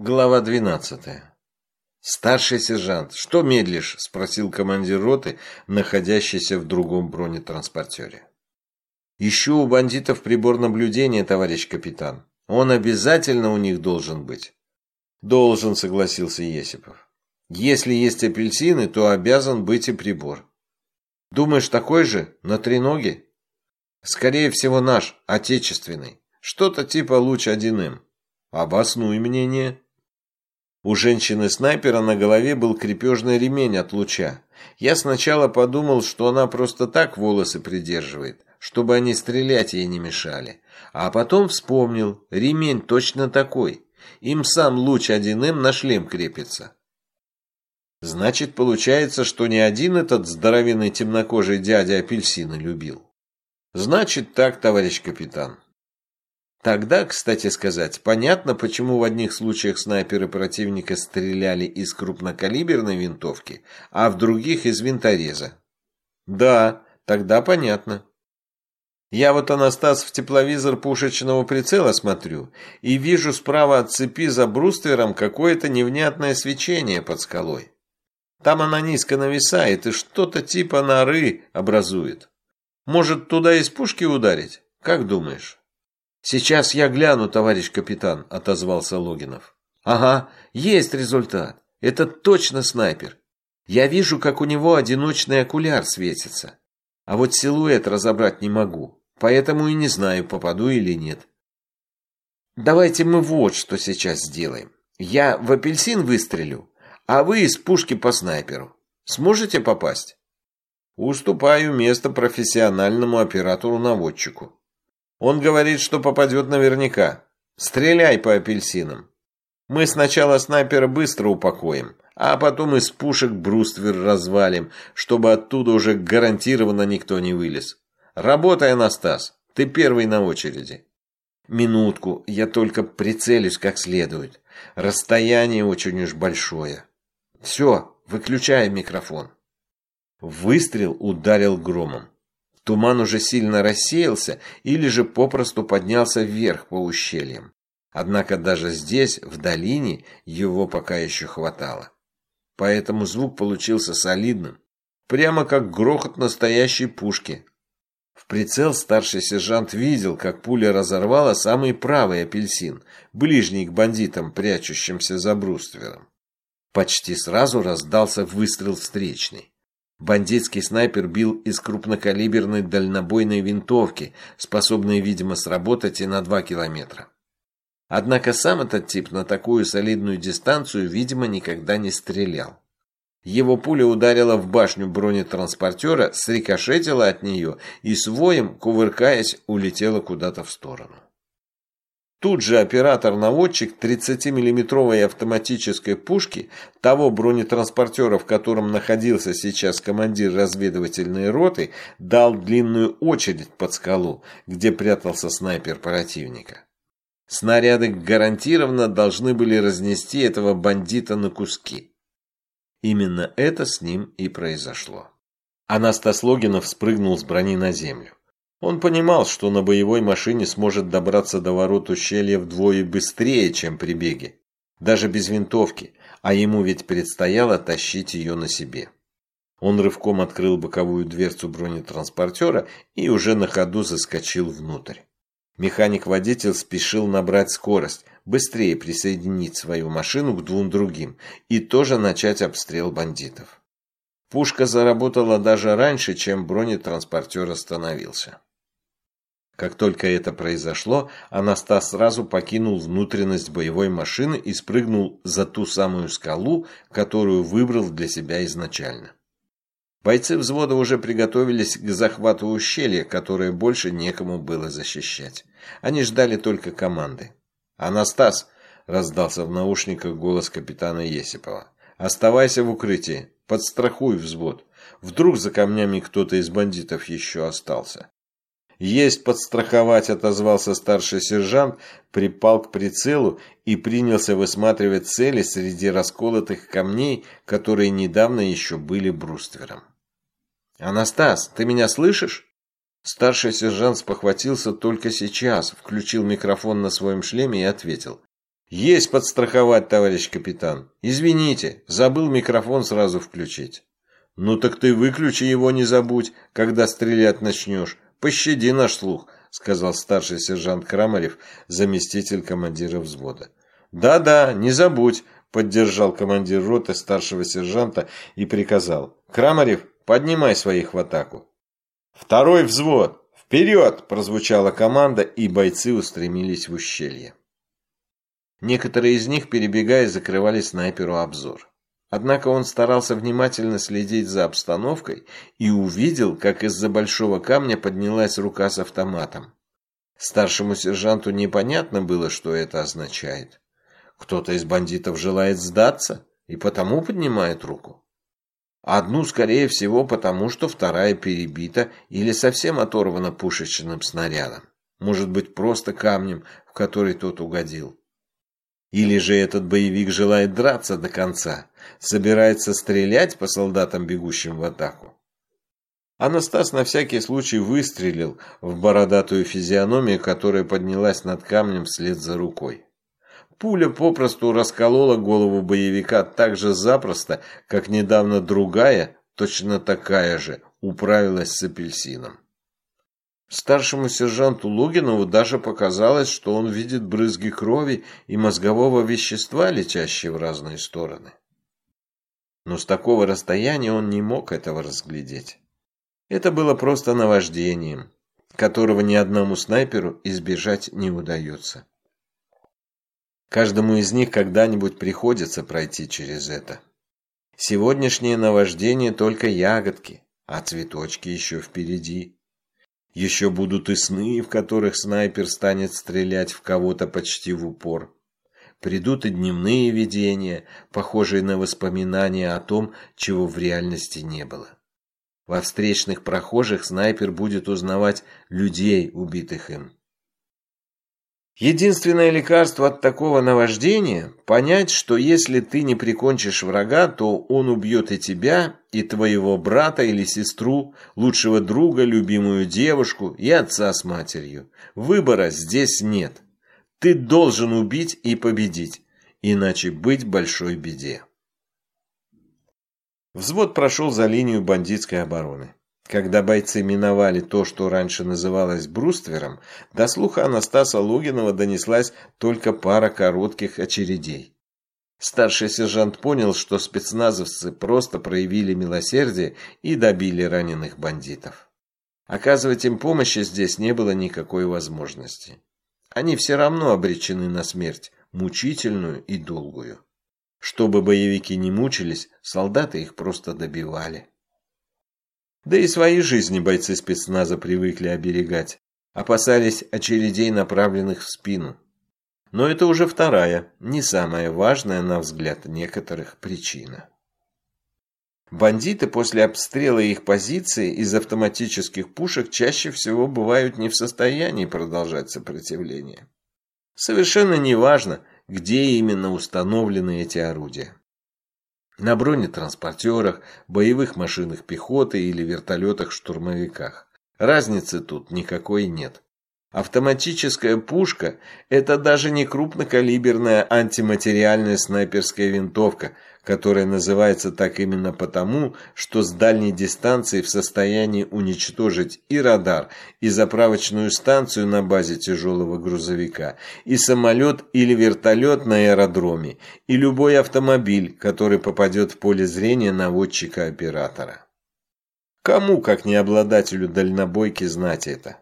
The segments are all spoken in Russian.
Глава 12. Старший сержант, что медлишь? спросил командир роты, находящийся в другом бронетранспортере. Ищу у бандитов прибор наблюдения, товарищ капитан. Он обязательно у них должен быть. Должен, согласился Есипов. Если есть апельсины, то обязан быть и прибор. Думаешь, такой же на треноге? Скорее всего, наш, отечественный. Что-то типа луч 1М. Обоснуй мнение. У женщины-снайпера на голове был крепежный ремень от луча. Я сначала подумал, что она просто так волосы придерживает, чтобы они стрелять ей не мешали. А потом вспомнил, ремень точно такой. Им сам луч 1М на шлем крепится. Значит, получается, что не один этот здоровенный темнокожий дядя апельсины любил. Значит так, товарищ капитан. Тогда, кстати сказать, понятно, почему в одних случаях снайперы противника стреляли из крупнокалиберной винтовки, а в других из винтореза. Да, тогда понятно. Я вот, Анастас, в тепловизор пушечного прицела смотрю и вижу справа от цепи за бруствером какое-то невнятное свечение под скалой. Там она низко нависает и что-то типа норы образует. Может, туда из пушки ударить? Как думаешь? «Сейчас я гляну, товарищ капитан», — отозвался Логинов. «Ага, есть результат. Это точно снайпер. Я вижу, как у него одиночный окуляр светится. А вот силуэт разобрать не могу, поэтому и не знаю, попаду или нет. Давайте мы вот что сейчас сделаем. Я в апельсин выстрелю, а вы из пушки по снайперу. Сможете попасть? Уступаю место профессиональному оператору-наводчику. Он говорит, что попадет наверняка. Стреляй по апельсинам. Мы сначала снайпера быстро упокоим, а потом из пушек бруствер развалим, чтобы оттуда уже гарантированно никто не вылез. Работай, Анастас, ты первый на очереди. Минутку, я только прицелюсь как следует. Расстояние очень уж большое. Все, выключаем микрофон. Выстрел ударил громом. Туман уже сильно рассеялся или же попросту поднялся вверх по ущельям. Однако даже здесь, в долине, его пока еще хватало. Поэтому звук получился солидным, прямо как грохот настоящей пушки. В прицел старший сержант видел, как пуля разорвала самый правый апельсин, ближний к бандитам, прячущимся за бруствером. Почти сразу раздался выстрел встречный. Бандитский снайпер бил из крупнокалиберной дальнобойной винтовки, способной, видимо, сработать и на 2 километра. Однако сам этот тип на такую солидную дистанцию, видимо, никогда не стрелял. Его пуля ударила в башню бронетранспортера, срикошетила от нее и с воем, кувыркаясь, улетела куда-то в сторону. Тут же оператор-наводчик 30-миллиметровой автоматической пушки того бронетранспортера, в котором находился сейчас командир разведывательной роты, дал длинную очередь под скалу, где прятался снайпер противника. Снаряды гарантированно должны были разнести этого бандита на куски. Именно это с ним и произошло. Анастас Логинов спрыгнул с брони на землю. Он понимал, что на боевой машине сможет добраться до ворот ущелья вдвое быстрее, чем при беге. Даже без винтовки, а ему ведь предстояло тащить ее на себе. Он рывком открыл боковую дверцу бронетранспортера и уже на ходу заскочил внутрь. Механик-водитель спешил набрать скорость, быстрее присоединить свою машину к двум другим и тоже начать обстрел бандитов. Пушка заработала даже раньше, чем бронетранспортер остановился. Как только это произошло, Анастас сразу покинул внутренность боевой машины и спрыгнул за ту самую скалу, которую выбрал для себя изначально. Бойцы взвода уже приготовились к захвату ущелья, которое больше некому было защищать. Они ждали только команды. «Анастас!» – раздался в наушниках голос капитана Есипова. «Оставайся в укрытии, подстрахуй взвод. Вдруг за камнями кто-то из бандитов еще остался». «Есть подстраховать», — отозвался старший сержант, припал к прицелу и принялся высматривать цели среди расколотых камней, которые недавно еще были бруствером. «Анастас, ты меня слышишь?» Старший сержант спохватился только сейчас, включил микрофон на своем шлеме и ответил. Есть подстраховать, товарищ капитан. Извините, забыл микрофон сразу включить. Ну так ты выключи его, не забудь, когда стрелять начнешь. Пощади наш слух, сказал старший сержант Крамарев, заместитель командира взвода. Да-да, не забудь, поддержал командир роты старшего сержанта и приказал. Крамарев, поднимай своих в атаку. Второй взвод, вперед, прозвучала команда, и бойцы устремились в ущелье. Некоторые из них, перебегая, закрывали снайперу обзор. Однако он старался внимательно следить за обстановкой и увидел, как из-за большого камня поднялась рука с автоматом. Старшему сержанту непонятно было, что это означает. Кто-то из бандитов желает сдаться и потому поднимает руку. Одну, скорее всего, потому что вторая перебита или совсем оторвана пушечным снарядом. Может быть, просто камнем, в который тот угодил. Или же этот боевик желает драться до конца, собирается стрелять по солдатам, бегущим в атаку. Анастас на всякий случай выстрелил в бородатую физиономию, которая поднялась над камнем вслед за рукой. Пуля попросту расколола голову боевика так же запросто, как недавно другая, точно такая же, управилась с апельсином. Старшему сержанту Лугинову даже показалось, что он видит брызги крови и мозгового вещества, летящие в разные стороны. Но с такого расстояния он не мог этого разглядеть. Это было просто наваждением, которого ни одному снайперу избежать не удается. Каждому из них когда-нибудь приходится пройти через это. Сегодняшнее наваждение только ягодки, а цветочки еще впереди. Еще будут и сны, в которых снайпер станет стрелять в кого-то почти в упор. Придут и дневные видения, похожие на воспоминания о том, чего в реальности не было. Во встречных прохожих снайпер будет узнавать людей, убитых им. Единственное лекарство от такого наваждения – понять, что если ты не прикончишь врага, то он убьет и тебя, и твоего брата или сестру, лучшего друга, любимую девушку и отца с матерью. Выбора здесь нет. Ты должен убить и победить, иначе быть большой беде. Взвод прошел за линию бандитской обороны. Когда бойцы миновали то, что раньше называлось бруствером, до слуха Анастаса Логинова донеслась только пара коротких очередей. Старший сержант понял, что спецназовцы просто проявили милосердие и добили раненых бандитов. Оказывать им помощи здесь не было никакой возможности. Они все равно обречены на смерть, мучительную и долгую. Чтобы боевики не мучились, солдаты их просто добивали. Да и свои жизни бойцы спецназа привыкли оберегать. Опасались очередей, направленных в спину. Но это уже вторая, не самая важная, на взгляд некоторых, причина. Бандиты после обстрела их позиции из автоматических пушек чаще всего бывают не в состоянии продолжать сопротивление. Совершенно неважно, где именно установлены эти орудия на бронетранспортерах, боевых машинах пехоты или вертолетах-штурмовиках. Разницы тут никакой нет. Автоматическая пушка – это даже не крупнокалиберная антиматериальная снайперская винтовка, которая называется так именно потому, что с дальней дистанции в состоянии уничтожить и радар, и заправочную станцию на базе тяжелого грузовика, и самолет или вертолет на аэродроме, и любой автомобиль, который попадет в поле зрения наводчика-оператора. Кому, как не обладателю дальнобойки, знать это?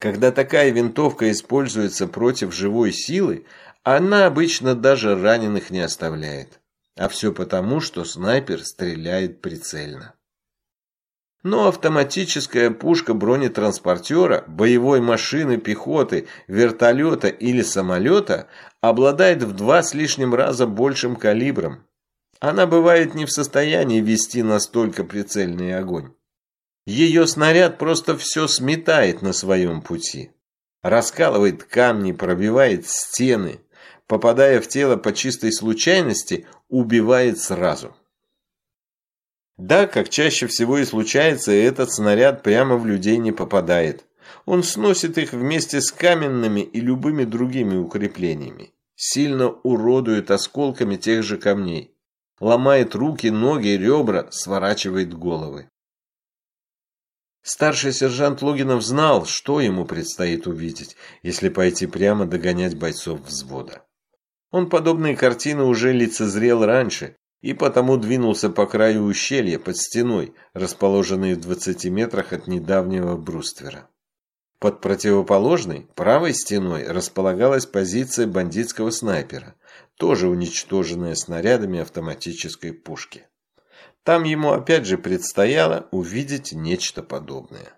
Когда такая винтовка используется против живой силы, она обычно даже раненых не оставляет. А все потому, что снайпер стреляет прицельно. Но автоматическая пушка бронетранспортера, боевой машины пехоты, вертолета или самолета обладает в два с лишним раза большим калибром. Она бывает не в состоянии вести настолько прицельный огонь. Ее снаряд просто все сметает на своем пути. Раскалывает камни, пробивает стены. Попадая в тело по чистой случайности, убивает сразу. Да, как чаще всего и случается, этот снаряд прямо в людей не попадает. Он сносит их вместе с каменными и любыми другими укреплениями. сильно уродует осколками тех же камней. Ломает руки, ноги, ребра, сворачивает головы. Старший сержант Логинов знал, что ему предстоит увидеть, если пойти прямо догонять бойцов взвода. Он подобные картины уже лицезрел раньше, и потому двинулся по краю ущелья под стеной, расположенной в 20 метрах от недавнего бруствера. Под противоположной, правой стеной, располагалась позиция бандитского снайпера, тоже уничтоженная снарядами автоматической пушки. Там ему опять же предстояло увидеть нечто подобное.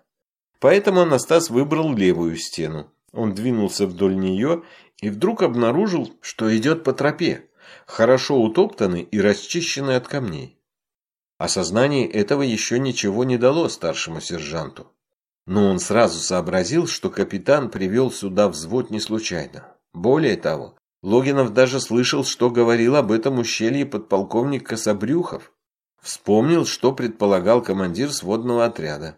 Поэтому Анастас выбрал левую стену. Он двинулся вдоль нее и вдруг обнаружил, что идет по тропе, хорошо утоптанный и расчищенный от камней. Осознание этого еще ничего не дало старшему сержанту. Но он сразу сообразил, что капитан привел сюда взвод не случайно. Более того, Логинов даже слышал, что говорил об этом ущелье подполковник Кособрюхов. Вспомнил, что предполагал командир сводного отряда.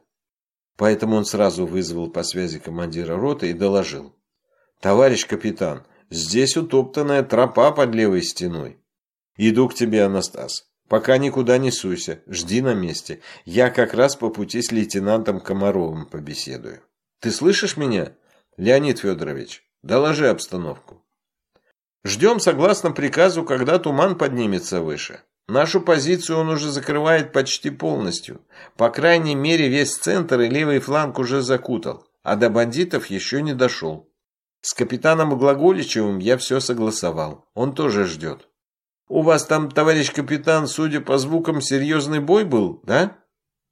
Поэтому он сразу вызвал по связи командира роты и доложил. «Товарищ капитан, здесь утоптанная тропа под левой стеной. Иду к тебе, Анастас. Пока никуда не суйся, жди на месте. Я как раз по пути с лейтенантом Комаровым побеседую. Ты слышишь меня, Леонид Федорович? Доложи обстановку. Ждем согласно приказу, когда туман поднимется выше. Нашу позицию он уже закрывает почти полностью. По крайней мере, весь центр и левый фланг уже закутал, а до бандитов еще не дошел. С капитаном Глаголичевым я все согласовал. Он тоже ждет. У вас там, товарищ капитан, судя по звукам, серьезный бой был, да?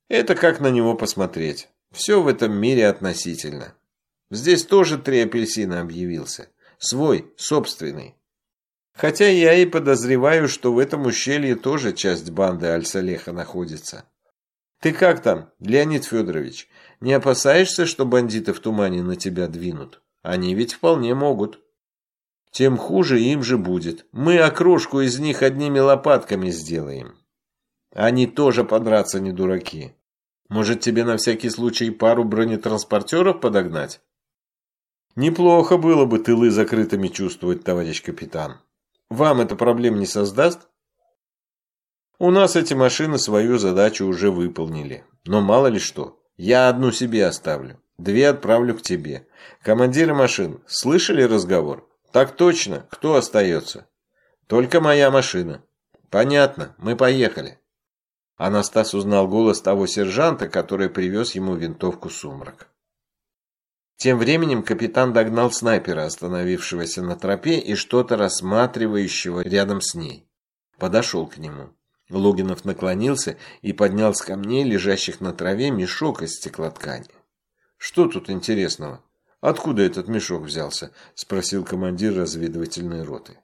Это как на него посмотреть. Все в этом мире относительно. Здесь тоже три апельсина объявился. Свой, собственный. Хотя я и подозреваю, что в этом ущелье тоже часть банды Аль-Салеха находится. Ты как там, Леонид Федорович? Не опасаешься, что бандиты в тумане на тебя двинут? Они ведь вполне могут. Тем хуже им же будет. Мы окрошку из них одними лопатками сделаем. Они тоже подраться не дураки. Может, тебе на всякий случай пару бронетранспортеров подогнать? Неплохо было бы тылы закрытыми чувствовать, товарищ капитан. Вам это проблем не создаст? У нас эти машины свою задачу уже выполнили. Но мало ли что. Я одну себе оставлю. Две отправлю к тебе. Командиры машин, слышали разговор? Так точно. Кто остается? Только моя машина. Понятно. Мы поехали. Анастас узнал голос того сержанта, который привез ему винтовку «Сумрак». Тем временем капитан догнал снайпера, остановившегося на тропе и что-то рассматривающего рядом с ней. Подошел к нему. Логинов наклонился и поднял с камней, лежащих на траве, мешок из стеклоткани. «Что тут интересного? Откуда этот мешок взялся?» – спросил командир разведывательной роты.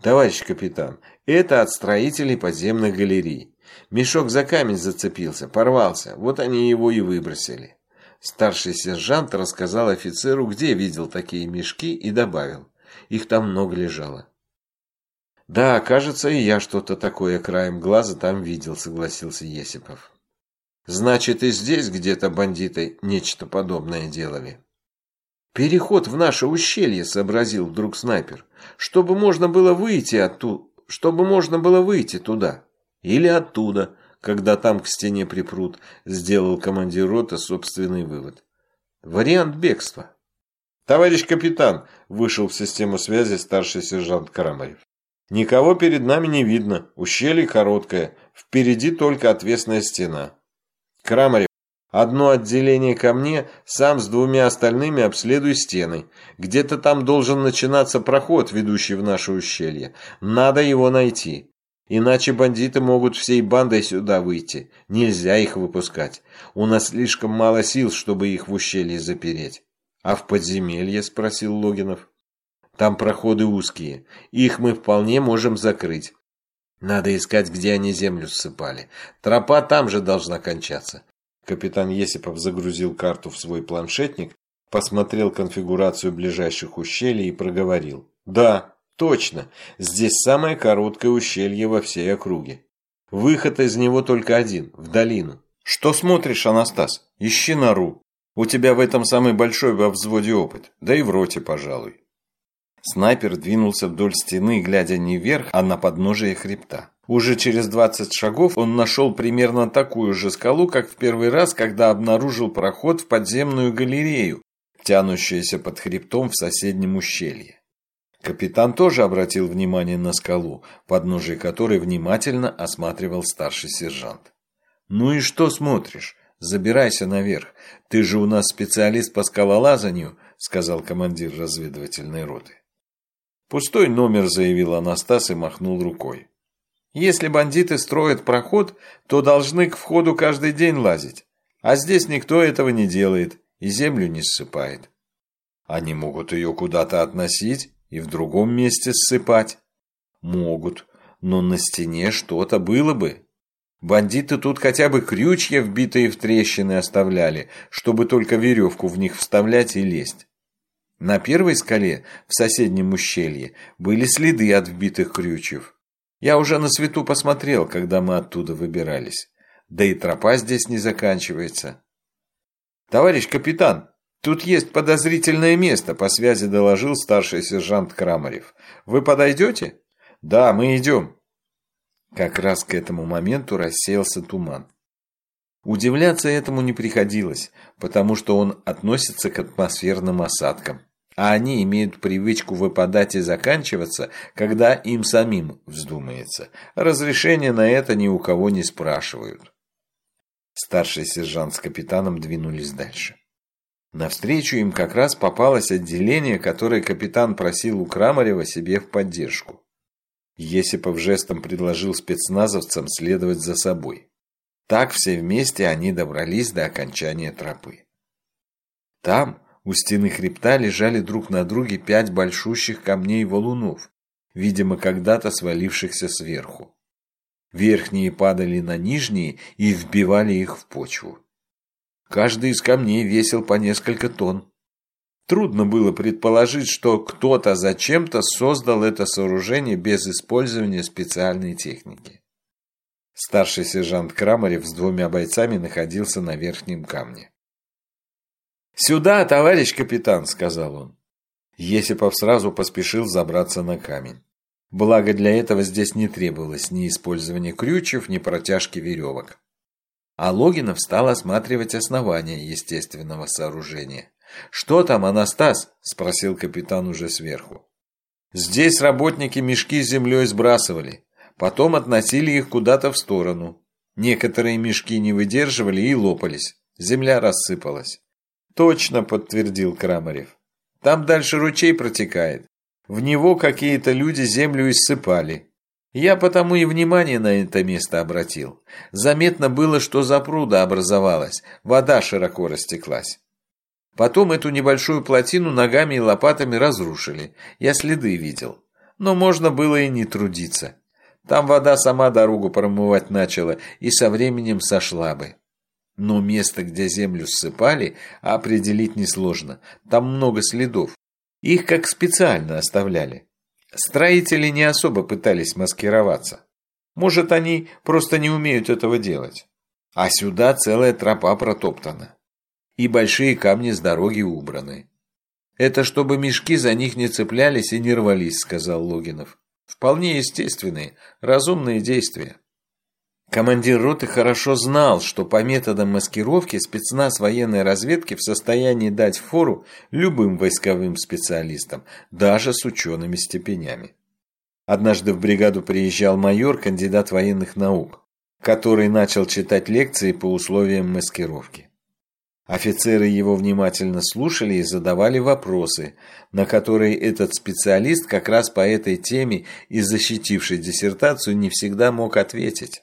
«Товарищ капитан, это от строителей подземных галерей. Мешок за камень зацепился, порвался, вот они его и выбросили». Старший сержант рассказал офицеру, где видел такие мешки, и добавил. Их там много лежало. «Да, кажется, и я что-то такое краем глаза там видел», — согласился Есипов. «Значит, и здесь где-то бандиты нечто подобное делали». «Переход в наше ущелье», — сообразил вдруг снайпер, «чтобы можно было выйти оттуда, чтобы можно было выйти туда. Или оттуда, когда там к стене припрут, сделал командир роты собственный вывод. Вариант бегства. Товарищ капитан, вышел в систему связи старший сержант Карамарев. Никого перед нами не видно, ущелье короткое, впереди только отвесная стена. Крамарев, одно отделение ко мне, сам с двумя остальными обследуй стены. Где-то там должен начинаться проход, ведущий в наше ущелье. Надо его найти. Иначе бандиты могут всей бандой сюда выйти. Нельзя их выпускать. У нас слишком мало сил, чтобы их в ущелье запереть. А в подземелье, спросил Логинов. Там проходы узкие. Их мы вполне можем закрыть. Надо искать, где они землю ссыпали. Тропа там же должна кончаться. Капитан Есипов загрузил карту в свой планшетник, посмотрел конфигурацию ближайших ущелий и проговорил. Да, Точно, здесь самое короткое ущелье во всей округе. Выход из него только один, в долину. Что смотришь, Анастас? Ищи нору. У тебя в этом самый большой во взводе опыт, да и в роте, пожалуй. Снайпер двинулся вдоль стены, глядя не вверх, а на подножие хребта. Уже через 20 шагов он нашел примерно такую же скалу, как в первый раз, когда обнаружил проход в подземную галерею, тянущуюся под хребтом в соседнем ущелье. Капитан тоже обратил внимание на скалу, подножие которой внимательно осматривал старший сержант. «Ну и что смотришь? Забирайся наверх. Ты же у нас специалист по скалолазанию», — сказал командир разведывательной роты. Пустой номер, заявил Анастас и махнул рукой. Если бандиты строят проход, то должны к входу каждый день лазить. А здесь никто этого не делает и землю не ссыпает. Они могут ее куда-то относить и в другом месте ссыпать. Могут, но на стене что-то было бы. Бандиты тут хотя бы крючья, вбитые в трещины, оставляли, чтобы только веревку в них вставлять и лезть. На первой скале, в соседнем ущелье, были следы от вбитых крючев. Я уже на свету посмотрел, когда мы оттуда выбирались. Да и тропа здесь не заканчивается. «Товарищ капитан, тут есть подозрительное место», по связи доложил старший сержант Крамарев. «Вы подойдете?» «Да, мы идем». Как раз к этому моменту рассеялся туман. Удивляться этому не приходилось, потому что он относится к атмосферным осадкам а они имеют привычку выпадать и заканчиваться, когда им самим вздумается. Разрешения на это ни у кого не спрашивают. Старший сержант с капитаном двинулись дальше. Навстречу им как раз попалось отделение, которое капитан просил у Крамарева себе в поддержку. Есипов жестом предложил спецназовцам следовать за собой. Так все вместе они добрались до окончания тропы. Там, у стены хребта лежали друг на друге пять большущих камней-валунов, видимо, когда-то свалившихся сверху. Верхние падали на нижние и вбивали их в почву. Каждый из камней весил по несколько тонн. Трудно было предположить, что кто-то зачем-то создал это сооружение без использования специальной техники. Старший сержант Крамарев с двумя бойцами находился на верхнем камне. «Сюда, товарищ капитан!» – сказал он. Есипов сразу поспешил забраться на камень. Благо для этого здесь не требовалось ни использования крючев, ни протяжки веревок. А Логинов стал осматривать основания естественного сооружения. «Что там, Анастас?» – спросил капитан уже сверху. «Здесь работники мешки с землей сбрасывали, потом относили их куда-то в сторону. Некоторые мешки не выдерживали и лопались, земля рассыпалась. Точно, подтвердил Крамарев. Там дальше ручей протекает. В него какие-то люди землю иссыпали. Я потому и внимание на это место обратил. Заметно было, что запруда образовалась, вода широко растеклась. Потом эту небольшую плотину ногами и лопатами разрушили. Я следы видел. Но можно было и не трудиться. Там вода сама дорогу промывать начала и со временем сошла бы. Но место, где землю ссыпали, определить несложно. Там много следов. Их как специально оставляли. Строители не особо пытались маскироваться. Может, они просто не умеют этого делать. А сюда целая тропа протоптана. И большие камни с дороги убраны. Это чтобы мешки за них не цеплялись и не рвались, сказал Логинов. Вполне естественные, разумные действия. Командир роты хорошо знал, что по методам маскировки спецназ военной разведки в состоянии дать фору любым войсковым специалистам, даже с учеными степенями. Однажды в бригаду приезжал майор, кандидат военных наук, который начал читать лекции по условиям маскировки. Офицеры его внимательно слушали и задавали вопросы, на которые этот специалист как раз по этой теме и защитивший диссертацию не всегда мог ответить.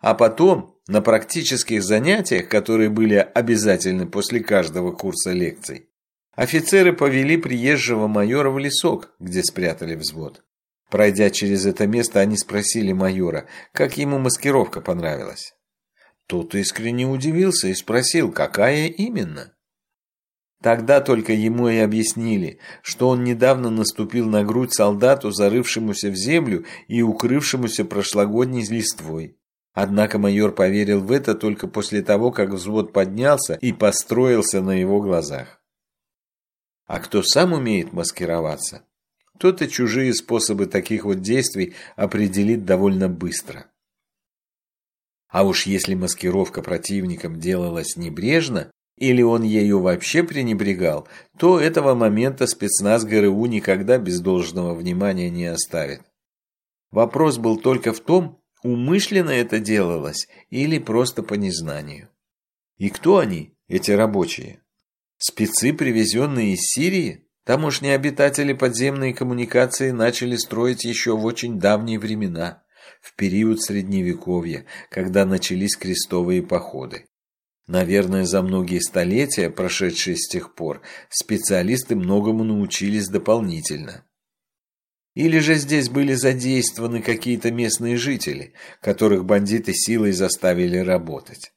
А потом, на практических занятиях, которые были обязательны после каждого курса лекций, офицеры повели приезжего майора в лесок, где спрятали взвод. Пройдя через это место, они спросили майора, как ему маскировка понравилась. Тот искренне удивился и спросил, какая именно. Тогда только ему и объяснили, что он недавно наступил на грудь солдату, зарывшемуся в землю и укрывшемуся прошлогодней листвой. Однако майор поверил в это только после того, как взвод поднялся и построился на его глазах. А кто сам умеет маскироваться, тот и чужие способы таких вот действий определит довольно быстро. А уж если маскировка противником делалась небрежно, или он ею вообще пренебрегал, то этого момента спецназ ГРУ никогда без должного внимания не оставит. Вопрос был только в том, умышленно это делалось или просто по незнанию. И кто они, эти рабочие? Спецы, привезенные из Сирии? Тамошние обитатели подземной коммуникации начали строить еще в очень давние времена, в период Средневековья, когда начались крестовые походы. Наверное, за многие столетия, прошедшие с тех пор, специалисты многому научились дополнительно. Или же здесь были задействованы какие-то местные жители, которых бандиты силой заставили работать.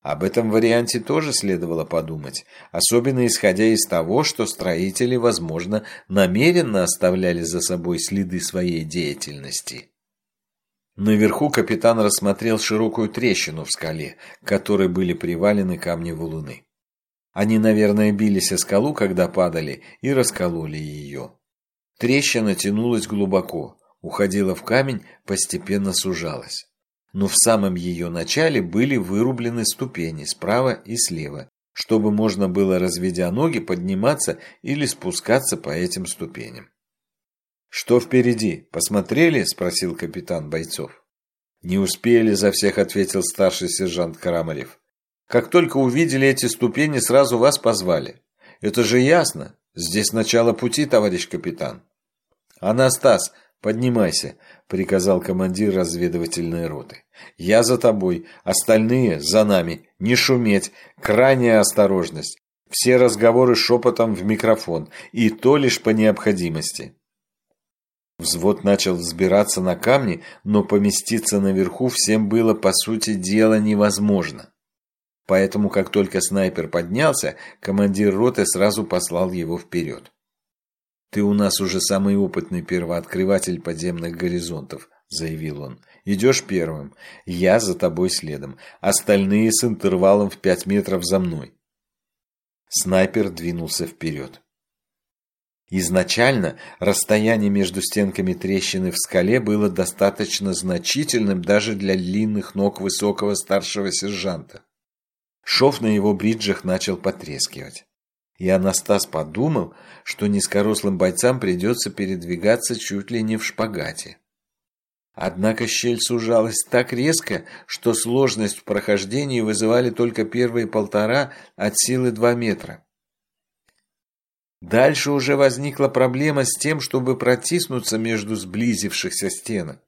Об этом варианте тоже следовало подумать, особенно исходя из того, что строители, возможно, намеренно оставляли за собой следы своей деятельности. Наверху капитан рассмотрел широкую трещину в скале, к которой были привалены камни-валуны. Они, наверное, бились о скалу, когда падали, и раскололи ее. Трещина тянулась глубоко, уходила в камень, постепенно сужалась. Но в самом ее начале были вырублены ступени справа и слева, чтобы можно было, разведя ноги, подниматься или спускаться по этим ступеням. «Что впереди? Посмотрели?» – спросил капитан бойцов. «Не успели», – за всех ответил старший сержант Карамарев. «Как только увидели эти ступени, сразу вас позвали. Это же ясно. Здесь начало пути, товарищ капитан». «Анастас, поднимайся», – приказал командир разведывательной роты. «Я за тобой, остальные за нами. Не шуметь, крайняя осторожность. Все разговоры шепотом в микрофон, и то лишь по необходимости». Взвод начал взбираться на камни, но поместиться наверху всем было, по сути дела, невозможно. Поэтому, как только снайпер поднялся, командир роты сразу послал его вперед. «Ты у нас уже самый опытный первооткрыватель подземных горизонтов», – заявил он. «Идешь первым, я за тобой следом, остальные с интервалом в пять метров за мной». Снайпер двинулся вперед. Изначально расстояние между стенками трещины в скале было достаточно значительным даже для длинных ног высокого старшего сержанта. Шов на его бриджах начал потрескивать. И Анастас подумал, что низкорослым бойцам придется передвигаться чуть ли не в шпагате. Однако щель сужалась так резко, что сложность в прохождении вызывали только первые полтора от силы два метра. Дальше уже возникла проблема с тем, чтобы протиснуться между сблизившихся стенок.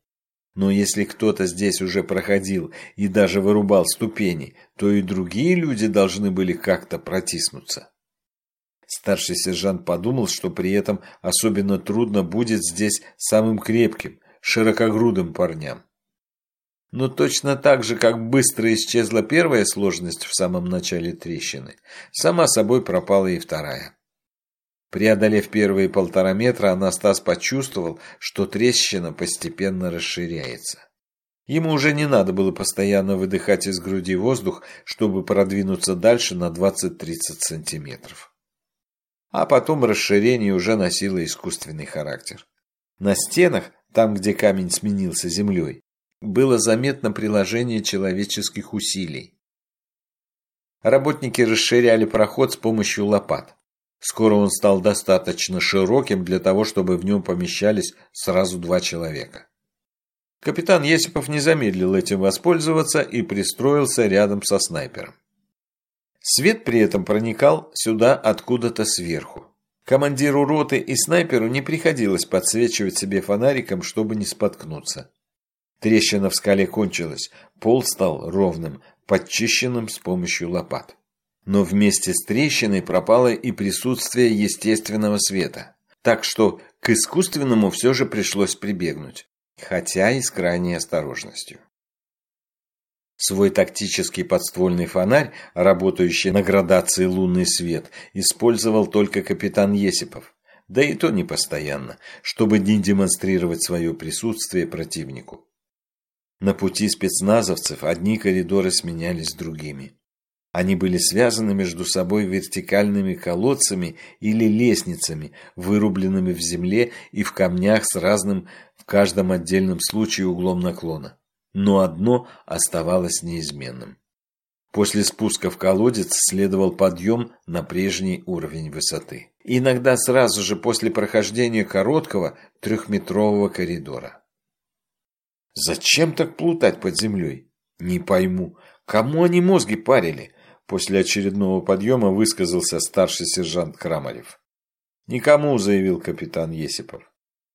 Но если кто-то здесь уже проходил и даже вырубал ступени, то и другие люди должны были как-то протиснуться. Старший сержант подумал, что при этом особенно трудно будет здесь самым крепким, широкогрудым парням. Но точно так же, как быстро исчезла первая сложность в самом начале трещины, сама собой пропала и вторая. Преодолев первые полтора метра, Анастас почувствовал, что трещина постепенно расширяется. Ему уже не надо было постоянно выдыхать из груди воздух, чтобы продвинуться дальше на 20-30 сантиметров. А потом расширение уже носило искусственный характер. На стенах, там где камень сменился землей, было заметно приложение человеческих усилий. Работники расширяли проход с помощью лопат. Скоро он стал достаточно широким для того, чтобы в нем помещались сразу два человека. Капитан Есипов не замедлил этим воспользоваться и пристроился рядом со снайпером. Свет при этом проникал сюда откуда-то сверху. Командиру роты и снайперу не приходилось подсвечивать себе фонариком, чтобы не споткнуться. Трещина в скале кончилась, пол стал ровным, подчищенным с помощью лопат. Но вместе с трещиной пропало и присутствие естественного света. Так что к искусственному все же пришлось прибегнуть, хотя и с крайней осторожностью. Свой тактический подствольный фонарь, работающий на градации лунный свет, использовал только капитан Есипов, да и то не постоянно, чтобы не демонстрировать свое присутствие противнику. На пути спецназовцев одни коридоры сменялись другими. Они были связаны между собой вертикальными колодцами или лестницами, вырубленными в земле и в камнях с разным в каждом отдельном случае углом наклона. Но одно оставалось неизменным. После спуска в колодец следовал подъем на прежний уровень высоты. Иногда сразу же после прохождения короткого трехметрового коридора. Зачем так плутать под землей? Не пойму. Кому они мозги парили? После очередного подъема высказался старший сержант Крамарев. «Никому», — заявил капитан Есипов.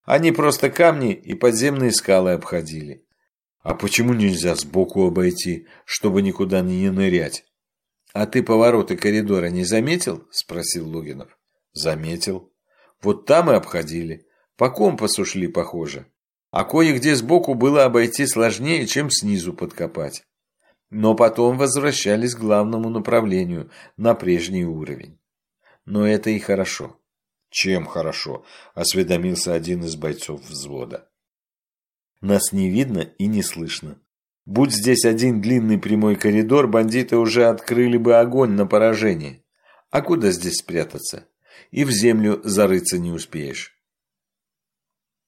«Они просто камни и подземные скалы обходили». «А почему нельзя сбоку обойти, чтобы никуда не нырять?» «А ты повороты коридора не заметил?» – спросил Логинов. «Заметил. Вот там и обходили. По компасу шли, похоже. А кое-где сбоку было обойти сложнее, чем снизу подкопать но потом возвращались к главному направлению, на прежний уровень. Но это и хорошо. Чем хорошо? Осведомился один из бойцов взвода. Нас не видно и не слышно. Будь здесь один длинный прямой коридор, бандиты уже открыли бы огонь на поражение. А куда здесь спрятаться? И в землю зарыться не успеешь.